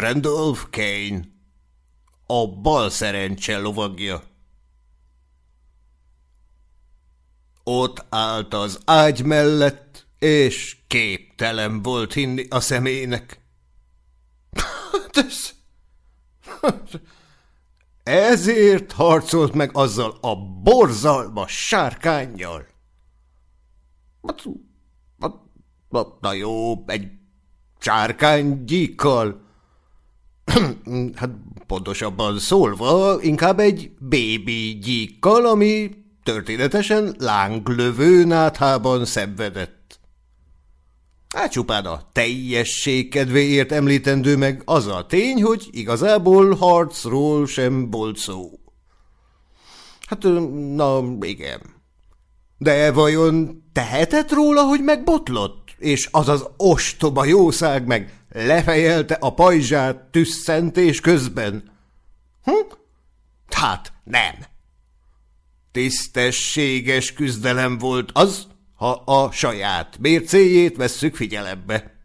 Randolph Kane, a bal szerencse lovagja. Ott állt az ágy mellett, és képtelen volt hinni a szemének. ez... Ezért harcolt meg azzal a borzalmas sárkányjal. Hát, hát, na jó, egy sárkánygyíkkal. hát pontosabban szólva, inkább egy bébi gyíkkal, ami történetesen lánglövő náthában szenvedett. Hát csupán a teljesség kedvéért említendő meg az a tény, hogy igazából harcról sem volt szó. Hát, na igen. De vajon tehetett róla, hogy megbotlott, és az az ostoba jószág meg lefejelte a pajzsát tüsszentés közben? Hm? Hát nem. Tisztességes küzdelem volt az, ha a saját mércéjét vesszük figyelembe.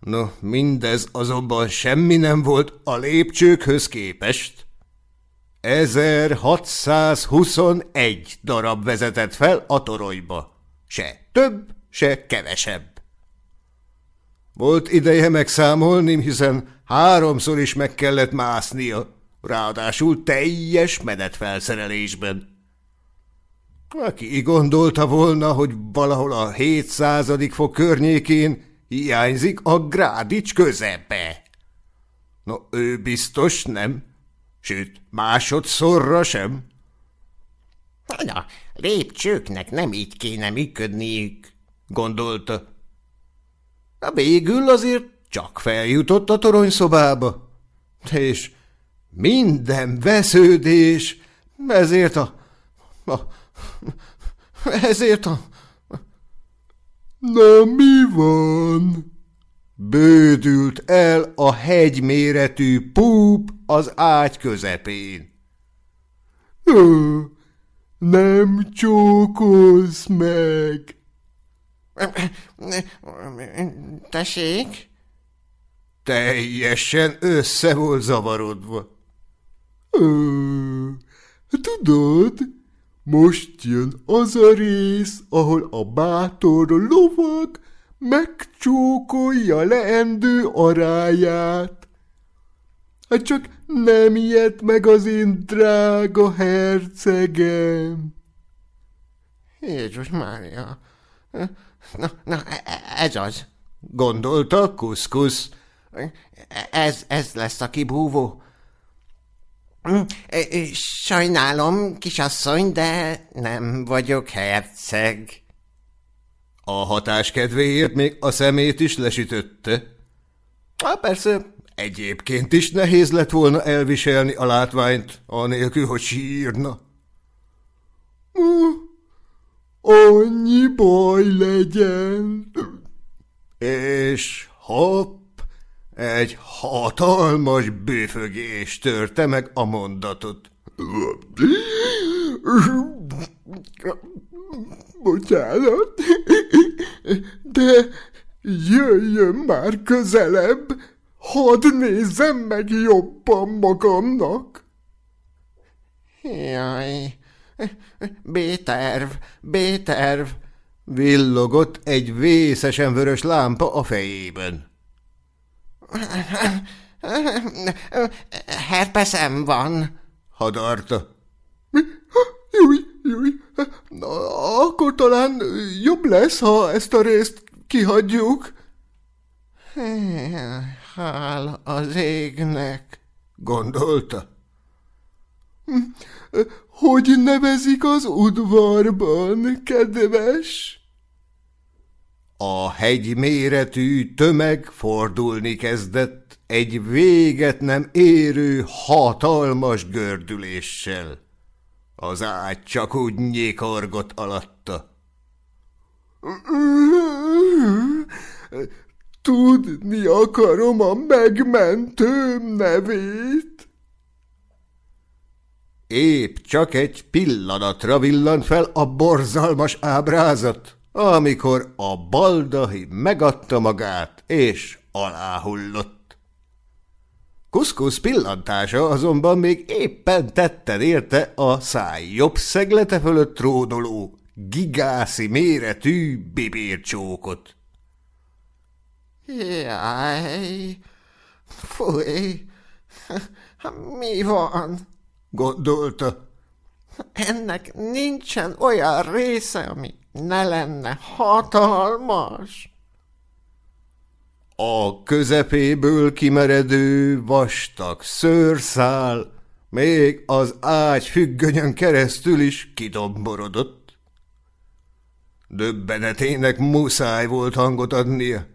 No, mindez azonban semmi nem volt a lépcsőkhöz képest. 1621 darab vezetett fel a toronyba. Se több, se kevesebb. Volt ideje megszámolni, hiszen háromszor is meg kellett másznia ráadásul teljes menetfelszerelésben. Aki gondolta volna, hogy valahol a 700. fok környékén hiányzik a grádics közepe. No, ő biztos nem, sőt, másodszorra sem. Na, lépcsőknek nem így kéne működniük, gondolta. A végül azért csak feljutott a toronyszobába, és minden vesződés, ezért a... a ezért a... Na mi van? Bődült el a hegyméretű púp az ágy közepén. Ö, nem csókolsz meg. Tessék? Teljesen össze volt zavarodva. Ö, tudod, most jön az a rész, ahol a bátor lovag megcsókolja leendő aráját. Hát csak nem ilyet meg az én drága hercegem. Jézus Mária, na, na, ez az, gondolta kuszkusz. Ez, ez lesz a kibúvó. Sajnálom, kisasszony, de nem vagyok herceg. A hatás kedvéért még a szemét is lesütötte. Há, persze, egyébként is nehéz lett volna elviselni a látványt, anélkül, hogy sírna. Annyi baj legyen. És hopp, egy hatalmas bőfögés törte meg a mondatot. Bocsánat, de jöjjön már közelebb, hadd nézzem meg jobban magamnak. Jaj, B-terv, B-terv, villogott egy vészesen vörös lámpa a fejében. Herpeszem van, hadarta. Júj, júj, akkor talán jobb lesz, ha ezt a részt kihagyjuk. Hál az égnek, gondolta. Hogy nevezik az udvarban, kedves? A hegy méretű tömeg fordulni kezdett egy véget nem érő hatalmas gördüléssel. Az ágy csak úgy nyékorgott alatta. Tudni akarom a megmentőm nevét. Épp csak egy pillanatra villant fel a borzalmas ábrázat amikor a baldahi megadta magát, és aláhullott. Kuszkusz pillantása azonban még éppen tetten érte a száj jobb szeglete fölött trónoló, gigászi méretű bibércsókot. Jaj, fúj, mi van? Gondolta. Ennek nincsen olyan része, ami ne lenne hatalmas. A közepéből kimeredő vastag szőrszál még az ágy függönyön keresztül is kidomborodott. Döbbenetének muszáj volt hangot adnia.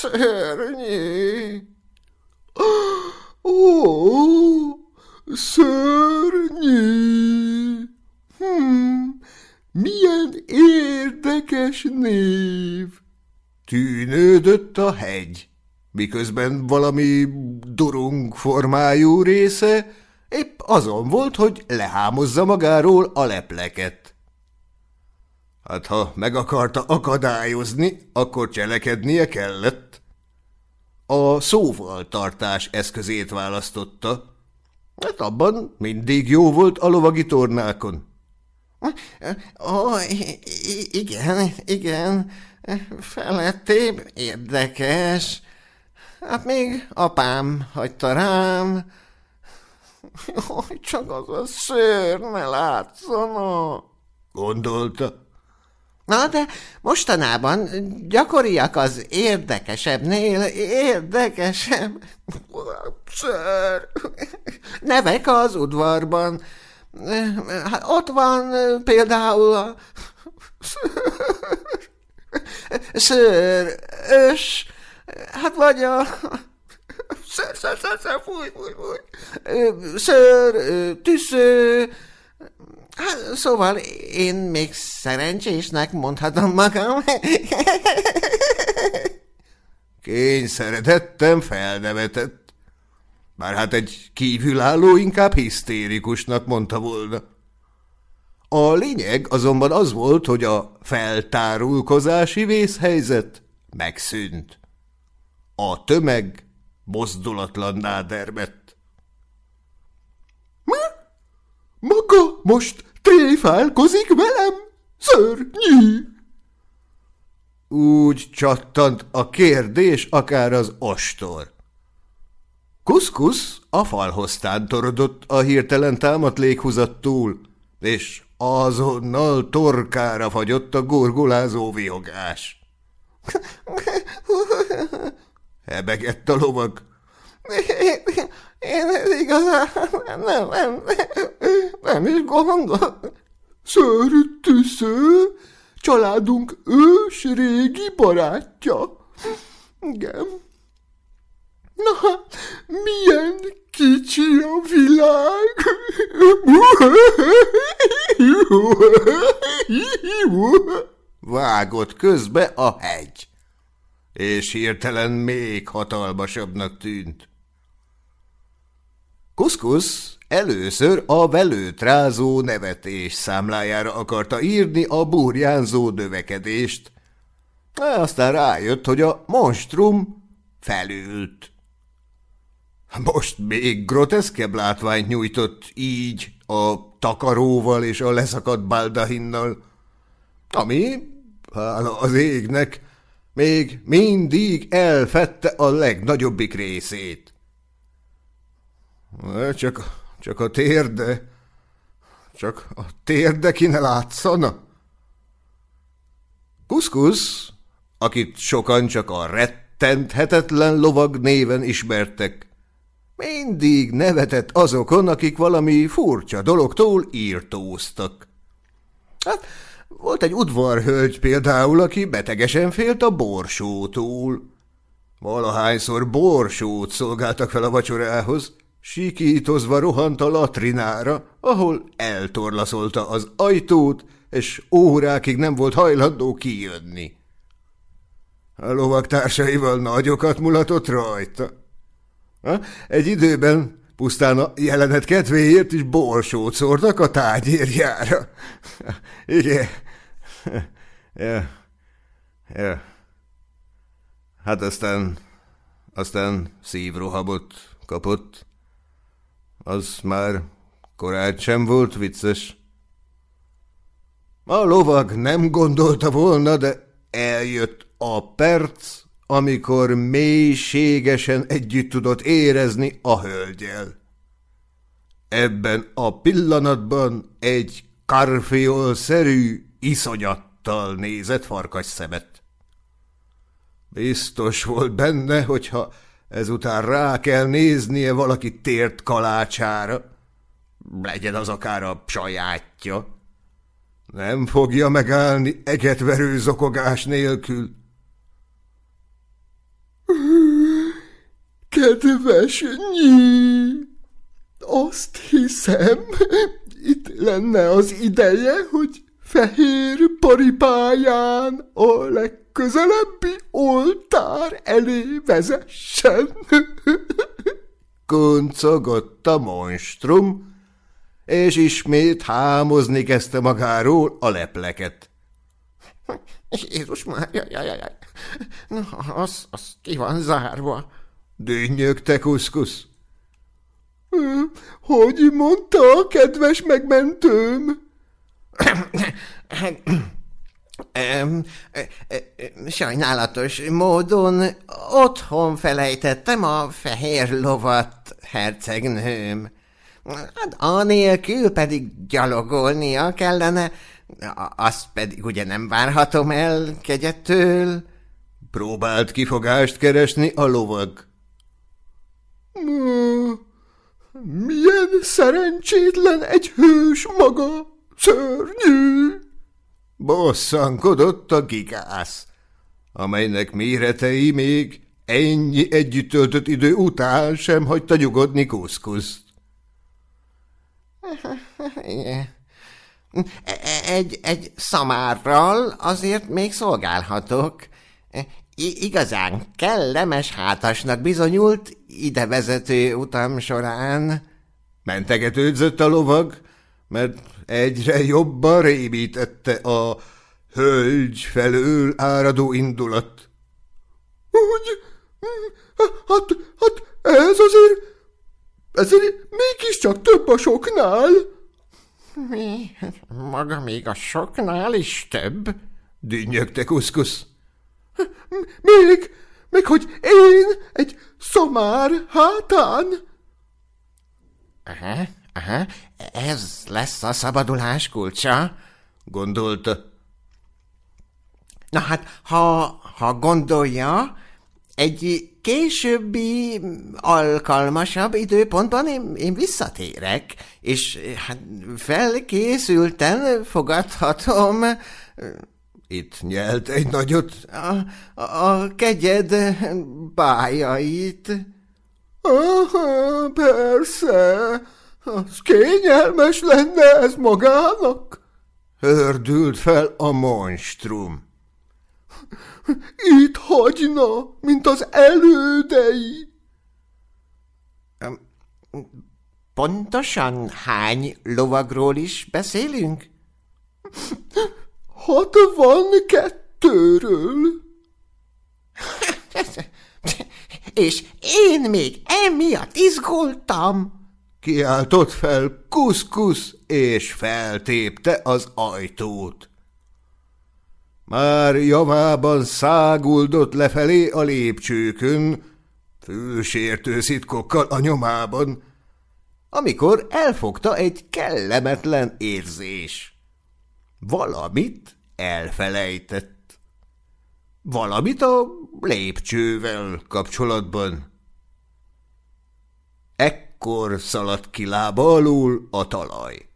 Szörnyű. Ó, szörnyű! Hm, milyen érdekes név! Tűnődött a hegy, miközben valami durung formájú része épp azon volt, hogy lehámozza magáról a lepleket. Hát ha meg akarta akadályozni, akkor cselekednie kellett. A szóval tartás eszközét választotta. Hát abban mindig jó volt a lovagi tornákon. Ó, igen, igen, felettébb érdekes. Hát még apám hagyta rám. Jaj, csak az a szőr ne látszana. Gondolta. Na, de mostanában gyakoriak az érdekesebbnél érdekesebb. Ször. Nevek az udvarban. Hát ott van például a szőr, ös, hát vagy a szőr, szőr, szőr, szőr, fúj, fúj, fúj, szőr, tüsző, Hát, szóval én még szerencsésnek mondhatom magam. Kényszeretettem felnevetett. Bár hát egy kívülálló inkább hisztérikusnak mondta volna. A lényeg azonban az volt, hogy a feltárulkozási vészhelyzet megszűnt. A tömeg mozdulatlanná dermett. Mi? Maga most tréfálkozik velem, szörnyű! Úgy csattant a kérdés, akár az ostor. Kuszkusz a falhoz tántorodott a hirtelen támadt léghúzattól, és azonnal torkára fagyott a gorgulázó viogás. Hebegett a lovag. Én, igazán nem, nem, nem, is gondol. Szörtűsző, családunk ős régi barátja. Igen. Na, milyen kicsi a világ. Vágott közbe a hegy, és hirtelen még hatalmasabbnak tűnt. Kuszkusz először a velőt rázó nevetés számlájára akarta írni a burjánzó növekedést, aztán rájött, hogy a monstrum felült. Most még groteszkebb látványt nyújtott így a takaróval és a leszakadt baldahinnal, ami, hála az égnek, még mindig elfette a legnagyobbik részét. Csak, csak a térde, csak a térde ki ne látszana. Kuszkusz, akit sokan csak a rettenthetetlen lovag néven ismertek, mindig nevetett azokon, akik valami furcsa dologtól írtóztak. Hát, volt egy udvarhölgy például, aki betegesen félt a borsótól. Valahányszor borsót szolgáltak fel a vacsorához, sikítozva rohant a latrinára, ahol eltorlaszolta az ajtót, és órákig nem volt hajlandó kijönni. A lovak társaival nagyokat mulatott rajta. Egy időben pusztán a jelenet kedvéért is borsót szórtak a tányérjára. Igen. Ja. Ja. Hát aztán, aztán szívrohabot kapott. Az már korán sem volt vicces. A lovag nem gondolta volna, de eljött a perc, amikor mélységesen együtt tudott érezni a hölgyel. Ebben a pillanatban egy karfiol-szerű iszonyattal nézett farkas szemet. Biztos volt benne, hogyha ezután rá kell néznie valaki tért kalácsára, legyen az akár a sajátja. Nem fogja megállni egetverő zokogás nélkül. Kedves nyi, azt hiszem, itt lenne az ideje, hogy fehér paripáján a legközelebbi oltár elé vezessen. Kuncogott a monstrum, és ismét hámozni kezdte magáról a lepleket. Jézus már, jaj, jaj, jaj. Na, az, az ki van zárva. Dünnyögte kuszkusz. Hogy mondta a kedves megmentőm? Sajnálatos módon otthon felejtettem a fehér lovat, hercegnőm. Hát anélkül pedig gyalogolnia kellene, azt pedig ugye nem várhatom el kegyettől. Próbált kifogást keresni a lovag. Milyen szerencsétlen egy hős maga, szörnyű! Bosszankodott a gigász, amelynek méretei még ennyi együtt töltött idő után sem hagyta nyugodni kuszkuszt. Egy, egy szamárral azért még szolgálhatok. I- igazán kellemes hátasnak bizonyult ide vezető utam során. Mentegetődzött a lovag, mert egyre jobban rémítette a hölgy felől áradó indulat. Úgy, hát, hát ez azért, ezért mégiscsak több a soknál. Mi? Maga még a soknál is több? Dünnyögte kuszkusz. Még, még hogy én egy szomár hátán. Aha, aha, ez lesz a szabadulás kulcsa, gondolta. Na hát, ha, ha gondolja, egy későbbi, alkalmasabb időpontban én, én visszatérek, és hát felkészülten fogadhatom Itt nyelt egy nagyot. a, a, kegyed bájait. Aha, persze, az kényelmes lenne ez magának. Hördült fel a monstrum. Itt hagyna, mint az elődei. Pontosan hány lovagról is beszélünk? Hatvan kettőről. És én még emiatt izgultam. Kiáltott fel kuszkusz, és feltépte az ajtót. Már javában száguldott lefelé a lépcsőkön, fülsértő szitkokkal a nyomában, amikor elfogta egy kellemetlen érzés. Valamit elfelejtett. Valamit a lépcsővel kapcsolatban. Ekkor szaladt ki lába alul a talaj.